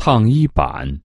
烫衣板。